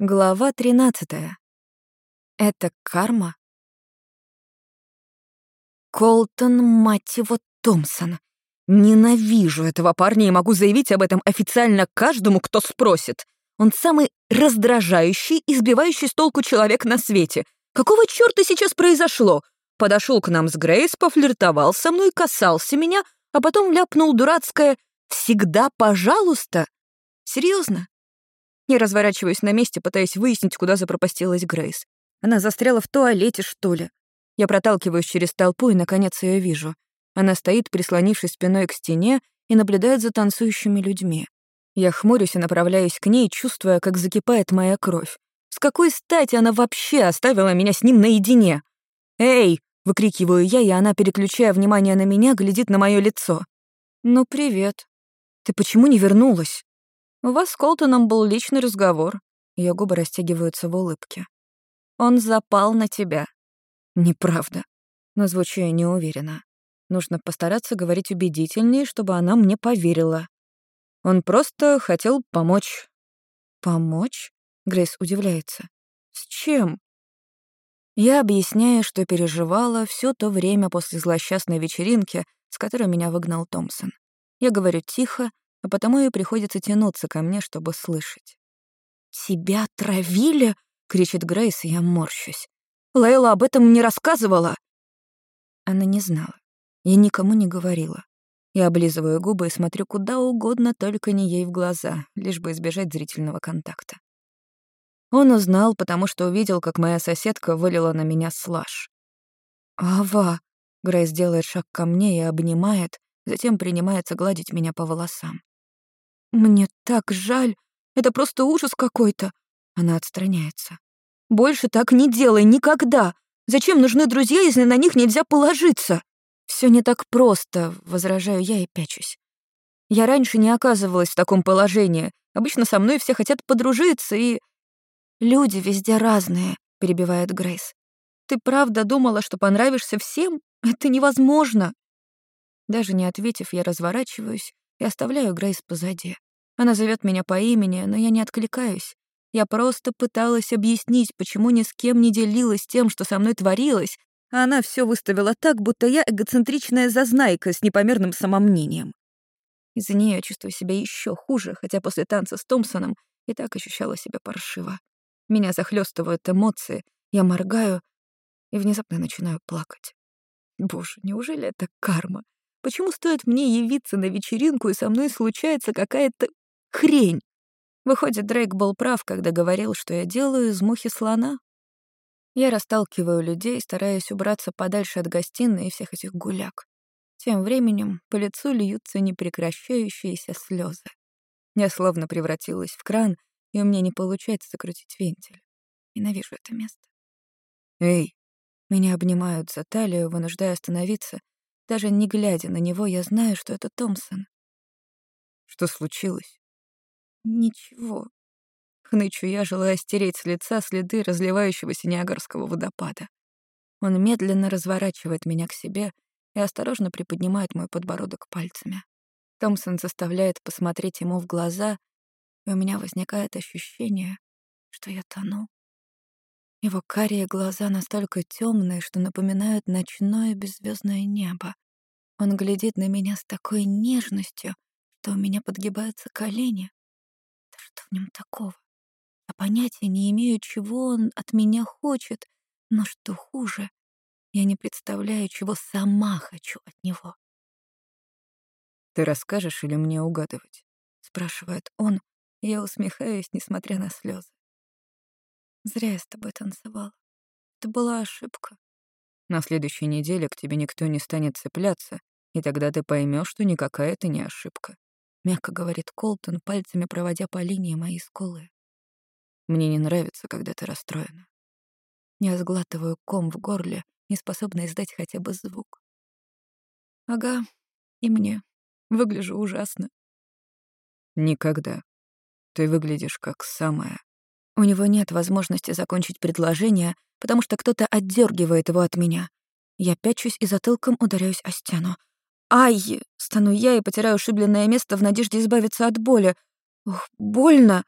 Глава 13. Это карма? Колтон, мать его, Томпсон. Ненавижу этого парня и могу заявить об этом официально каждому, кто спросит. Он самый раздражающий и сбивающий с толку человек на свете. Какого чёрта сейчас произошло? Подошел к нам с Грейс, пофлиртовал со мной, касался меня, а потом ляпнул дурацкое «всегда пожалуйста». Серьезно? Я разворачиваюсь на месте, пытаясь выяснить, куда запропастилась Грейс. Она застряла в туалете, что ли? Я проталкиваюсь через толпу и, наконец, ее вижу. Она стоит, прислонившись спиной к стене, и наблюдает за танцующими людьми. Я хмурюсь и направляюсь к ней, чувствуя, как закипает моя кровь. С какой стати она вообще оставила меня с ним наедине? «Эй!» — выкрикиваю я, и она, переключая внимание на меня, глядит на мое лицо. «Ну, привет. Ты почему не вернулась?» У вас с Колтоном был личный разговор. Ее губы растягиваются в улыбке. Он запал на тебя. Неправда. Но звучу я неуверенно. Нужно постараться говорить убедительнее, чтобы она мне поверила. Он просто хотел помочь. Помочь? Грейс удивляется. С чем? Я объясняю, что переживала все то время после злосчастной вечеринки, с которой меня выгнал Томпсон. Я говорю тихо, а потому ей приходится тянуться ко мне, чтобы слышать. «Тебя травили?» — кричит Грейс, и я морщусь. «Лейла об этом не рассказывала!» Она не знала. Я никому не говорила. Я облизываю губы и смотрю куда угодно, только не ей в глаза, лишь бы избежать зрительного контакта. Он узнал, потому что увидел, как моя соседка вылила на меня слаж. «Ава!» — Грейс делает шаг ко мне и обнимает, затем принимается гладить меня по волосам. «Мне так жаль. Это просто ужас какой-то». Она отстраняется. «Больше так не делай, никогда. Зачем нужны друзья, если на них нельзя положиться?» Все не так просто», — возражаю я и пячусь. «Я раньше не оказывалась в таком положении. Обычно со мной все хотят подружиться и...» «Люди везде разные», — перебивает Грейс. «Ты правда думала, что понравишься всем? Это невозможно!» Даже не ответив, я разворачиваюсь и оставляю Грейс позади. Она зовет меня по имени, но я не откликаюсь. Я просто пыталась объяснить, почему ни с кем не делилась тем, что со мной творилось, а она все выставила так, будто я эгоцентричная зазнайка с непомерным самомнением. Из-за нее я чувствую себя еще хуже, хотя после танца с Томпсоном и так ощущала себя паршиво. Меня захлестывают эмоции, я моргаю и внезапно начинаю плакать. Боже, неужели это карма? Почему стоит мне явиться на вечеринку, и со мной случается какая-то хрень? Выходит, Дрейк был прав, когда говорил, что я делаю из мухи слона. Я расталкиваю людей, стараясь убраться подальше от гостиной и всех этих гуляк. Тем временем по лицу льются непрекращающиеся слезы. Я словно превратилась в кран, и у меня не получается закрутить вентиль. Ненавижу это место. «Эй!» Меня обнимают за талию, вынуждая остановиться, даже не глядя на него, я знаю, что это Томпсон. Что случилось? Ничего. Хнычу я, желая стереть с лица следы разливающегося Ниагарского водопада. Он медленно разворачивает меня к себе и осторожно приподнимает мой подбородок пальцами. Томпсон заставляет посмотреть ему в глаза, и у меня возникает ощущение, что я тону. Его карие глаза настолько темные, что напоминают ночное беззвездное небо. Он глядит на меня с такой нежностью, что у меня подгибаются колени. Да что в нем такого? Я понятия не имею, чего он от меня хочет, но что хуже, я не представляю, чего сама хочу от него. «Ты расскажешь или мне угадывать?» — спрашивает он, я усмехаюсь, несмотря на слезы. Зря я с тобой танцевала. Это была ошибка. На следующей неделе к тебе никто не станет цепляться, и тогда ты поймешь, что никакая это не ошибка. Мягко говорит Колтон, пальцами проводя по линии моей скулы. Мне не нравится, когда ты расстроена. Я сглатываю ком в горле, не способна издать хотя бы звук. Ага, и мне. Выгляжу ужасно. Никогда. Ты выглядишь как самая у него нет возможности закончить предложение, потому что кто-то отдергивает его от меня. Я пячусь и затылком ударяюсь о стену. «Ай!» — стану я и потеряю ушибленное место в надежде избавиться от боли. Ух, больно.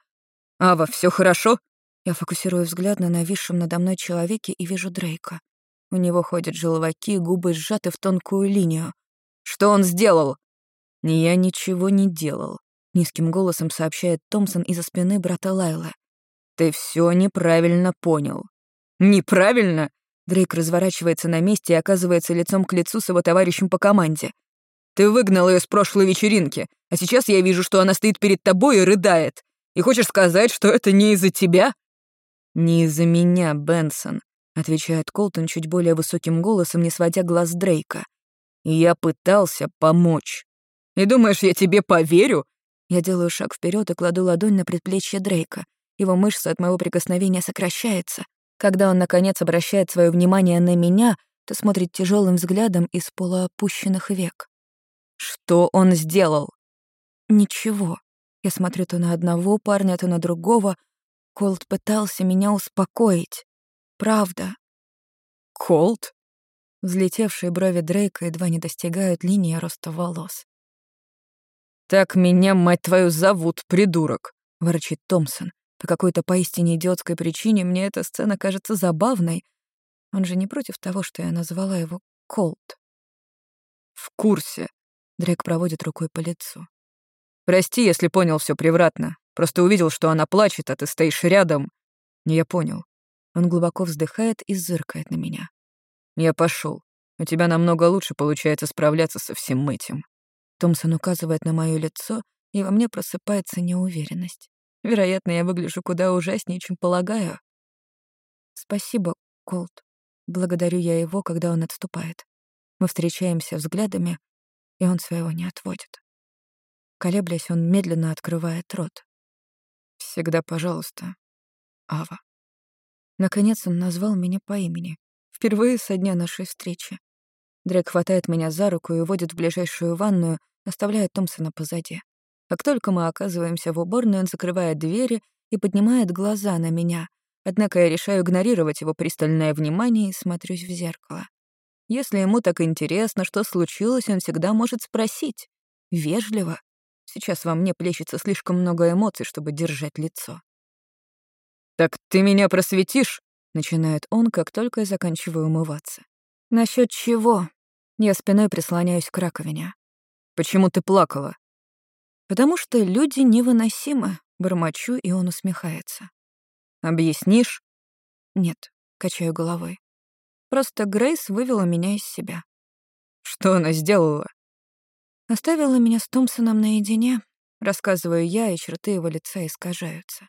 «Ава, все хорошо?» Я фокусирую взгляд на нависшем надо мной человеке и вижу Дрейка. У него ходят желваки, губы сжаты в тонкую линию. «Что он сделал?» «Я ничего не делал», — низким голосом сообщает Томпсон из-за спины брата Лайлы. «Ты все неправильно понял». «Неправильно?» Дрейк разворачивается на месте и оказывается лицом к лицу с его товарищем по команде. «Ты выгнал ее с прошлой вечеринки, а сейчас я вижу, что она стоит перед тобой и рыдает. И хочешь сказать, что это не из-за тебя?» «Не из-за меня, Бенсон», — отвечает Колтон чуть более высоким голосом, не сводя глаз Дрейка. «Я пытался помочь. И думаешь, я тебе поверю?» Я делаю шаг вперед и кладу ладонь на предплечье Дрейка. Его мышца от моего прикосновения сокращается. Когда он, наконец, обращает свое внимание на меня, то смотрит тяжелым взглядом из полуопущенных век. «Что он сделал?» «Ничего». Я смотрю то на одного парня, то на другого. Колт пытался меня успокоить. Правда. «Колт?» Взлетевшие брови Дрейка едва не достигают линии роста волос. «Так меня, мать твою, зовут, придурок!» — ворчит Томпсон. По какой-то поистине идиотской причине мне эта сцена кажется забавной. Он же не против того, что я назвала его Колт. «В курсе», — Дрейк проводит рукой по лицу. «Прости, если понял все превратно. Просто увидел, что она плачет, а ты стоишь рядом. Я понял. Он глубоко вздыхает и зыркает на меня. «Я пошел. У тебя намного лучше получается справляться со всем этим». Томпсон указывает на мое лицо, и во мне просыпается неуверенность. Вероятно, я выгляжу куда ужаснее, чем полагаю. «Спасибо, Колт». Благодарю я его, когда он отступает. Мы встречаемся взглядами, и он своего не отводит. Колеблясь, он медленно открывает рот. «Всегда пожалуйста, Ава». Наконец он назвал меня по имени. Впервые со дня нашей встречи. Дрейк хватает меня за руку и уводит в ближайшую ванную, оставляя Томпсона позади. Как только мы оказываемся в уборной, он закрывает двери и поднимает глаза на меня. Однако я решаю игнорировать его пристальное внимание и смотрюсь в зеркало. Если ему так интересно, что случилось, он всегда может спросить. Вежливо. Сейчас во мне плещется слишком много эмоций, чтобы держать лицо. «Так ты меня просветишь?» — начинает он, как только я заканчиваю умываться. «Насчёт чего?» Я спиной прислоняюсь к раковине. «Почему ты плакала?» «Потому что люди невыносимы», — бормочу, и он усмехается. «Объяснишь?» «Нет», — качаю головой. «Просто Грейс вывела меня из себя». «Что она сделала?» Оставила меня с Томпсоном наедине, рассказываю я, и черты его лица искажаются.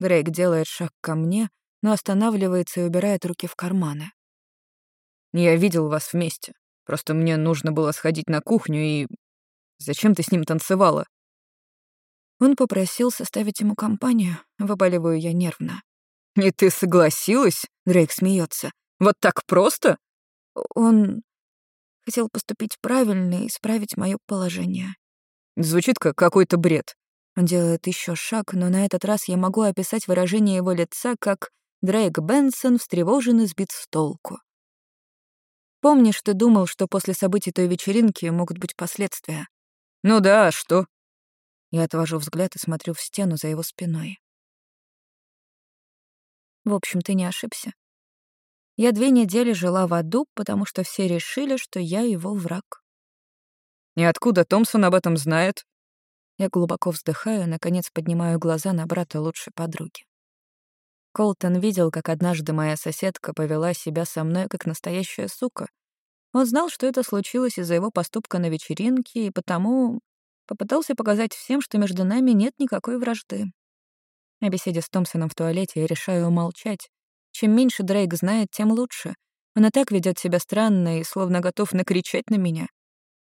Грейк делает шаг ко мне, но останавливается и убирает руки в карманы. «Я видел вас вместе. Просто мне нужно было сходить на кухню и... Зачем ты с ним танцевала?» Он попросил составить ему компанию, выпаливаю я нервно. «И ты согласилась?» — Дрейк смеется. «Вот так просто?» Он хотел поступить правильно и исправить мое положение. Звучит как какой-то бред. Он делает еще шаг, но на этот раз я могу описать выражение его лица как Дрейк Бенсон встревожен и сбит с толку. Помнишь, ты думал, что после событий той вечеринки могут быть последствия? Ну да, а что? Я отвожу взгляд и смотрю в стену за его спиной. В общем, ты не ошибся. Я две недели жила в аду, потому что все решили, что я его враг. И откуда Томпсон об этом знает? Я глубоко вздыхаю, наконец поднимаю глаза на брата лучшей подруги. Колтон видел, как однажды моя соседка повела себя со мной как настоящая сука. Он знал, что это случилось из-за его поступка на вечеринке, и потому попытался показать всем, что между нами нет никакой вражды. О беседе с Томпсоном в туалете я решаю умолчать. Чем меньше Дрейк знает, тем лучше. Он и так ведет себя странно и словно готов накричать на меня.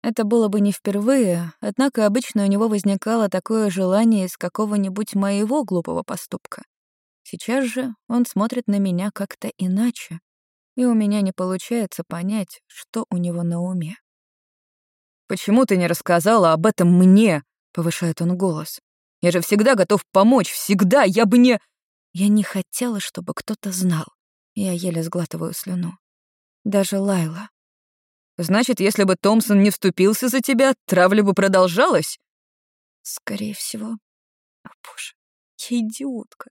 Это было бы не впервые, однако обычно у него возникало такое желание из какого-нибудь моего глупого поступка. Сейчас же он смотрит на меня как-то иначе, и у меня не получается понять, что у него на уме. «Почему ты не рассказала об этом мне?» — повышает он голос. «Я же всегда готов помочь, всегда, я бы не...» Я не хотела, чтобы кто-то знал. Я еле сглатываю слюну. Даже Лайла. Значит, если бы Томпсон не вступился за тебя, травля бы продолжалась? Скорее всего. О, боже, я идиотка.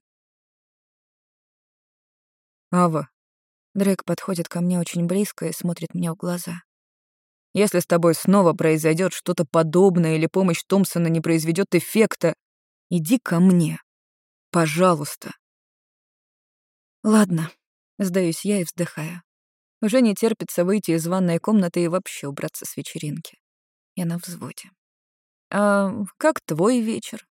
Ава. Дрейк подходит ко мне очень близко и смотрит мне в глаза. Если с тобой снова произойдет что-то подобное или помощь Томпсона не произведет эффекта, иди ко мне. Пожалуйста. Ладно, сдаюсь я и вздыхаю. Уже не терпится выйти из ванной комнаты и вообще убраться с вечеринки. Я на взводе. «А как твой вечер?»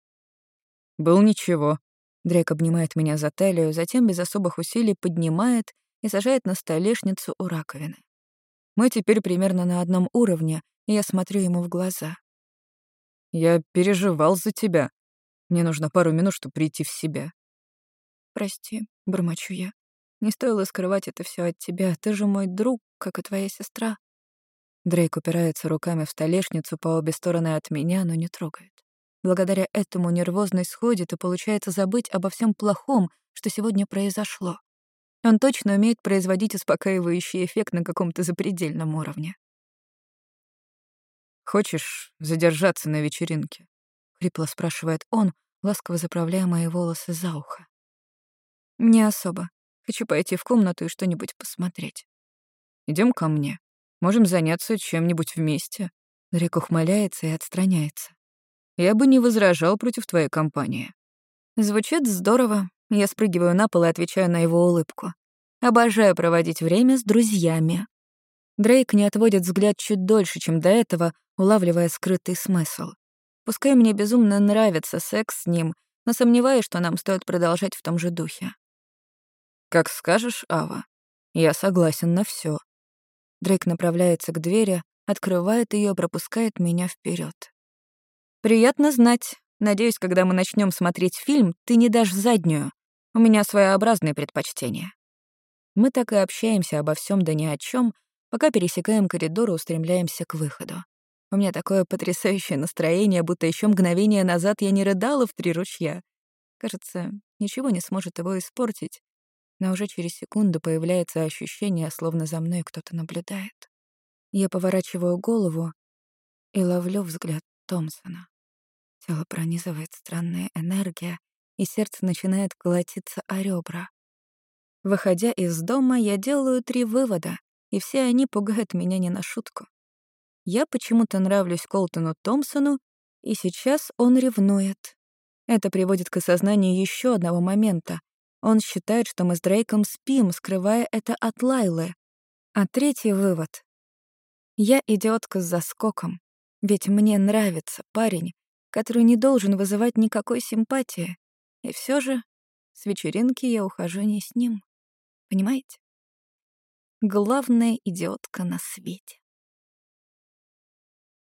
«Был ничего». Дрейк обнимает меня за талию, затем без особых усилий поднимает и сажает на столешницу у раковины. Мы теперь примерно на одном уровне, и я смотрю ему в глаза. «Я переживал за тебя. Мне нужно пару минут, чтобы прийти в себя». «Прости», — бормочу я. «Не стоило скрывать это все от тебя. Ты же мой друг, как и твоя сестра». Дрейк упирается руками в столешницу по обе стороны от меня, но не трогает. Благодаря этому нервозность сходит, и получается забыть обо всем плохом, что сегодня произошло. Он точно умеет производить успокаивающий эффект на каком-то запредельном уровне. «Хочешь задержаться на вечеринке?» — хрипло спрашивает он, ласково заправляя мои волосы за ухо. «Не особо. Хочу пойти в комнату и что-нибудь посмотреть». Идем ко мне. Можем заняться чем-нибудь вместе». Рик ухмыляется и отстраняется. «Я бы не возражал против твоей компании». Звучит здорово. Я спрыгиваю на пол и отвечаю на его улыбку. Обожаю проводить время с друзьями. Дрейк не отводит взгляд чуть дольше, чем до этого, улавливая скрытый смысл. Пускай мне безумно нравится секс с ним, но сомневаюсь, что нам стоит продолжать в том же духе. «Как скажешь, Ава. Я согласен на все. Дрейк направляется к двери, открывает ее, пропускает меня вперед. «Приятно знать. Надеюсь, когда мы начнем смотреть фильм, ты не дашь заднюю. У меня своеобразные предпочтения». Мы так и общаемся обо всем да ни о чем, пока пересекаем коридор и устремляемся к выходу. У меня такое потрясающее настроение, будто еще мгновение назад я не рыдала в три ручья. Кажется, ничего не сможет его испортить, но уже через секунду появляется ощущение, словно за мной кто-то наблюдает. Я поворачиваю голову и ловлю взгляд Томпсона. Тело пронизывает странная энергия, и сердце начинает колотиться о ребра. Выходя из дома, я делаю три вывода, и все они пугают меня не на шутку. Я почему-то нравлюсь Колтону Томпсону, и сейчас он ревнует. Это приводит к осознанию еще одного момента. Он считает, что мы с Дрейком спим, скрывая это от Лайлы. А третий вывод. Я идиотка с заскоком, ведь мне нравится парень, который не должен вызывать никакой симпатии. И все же с вечеринки я ухожу не с ним. Понимаете? Главная идиотка на свете.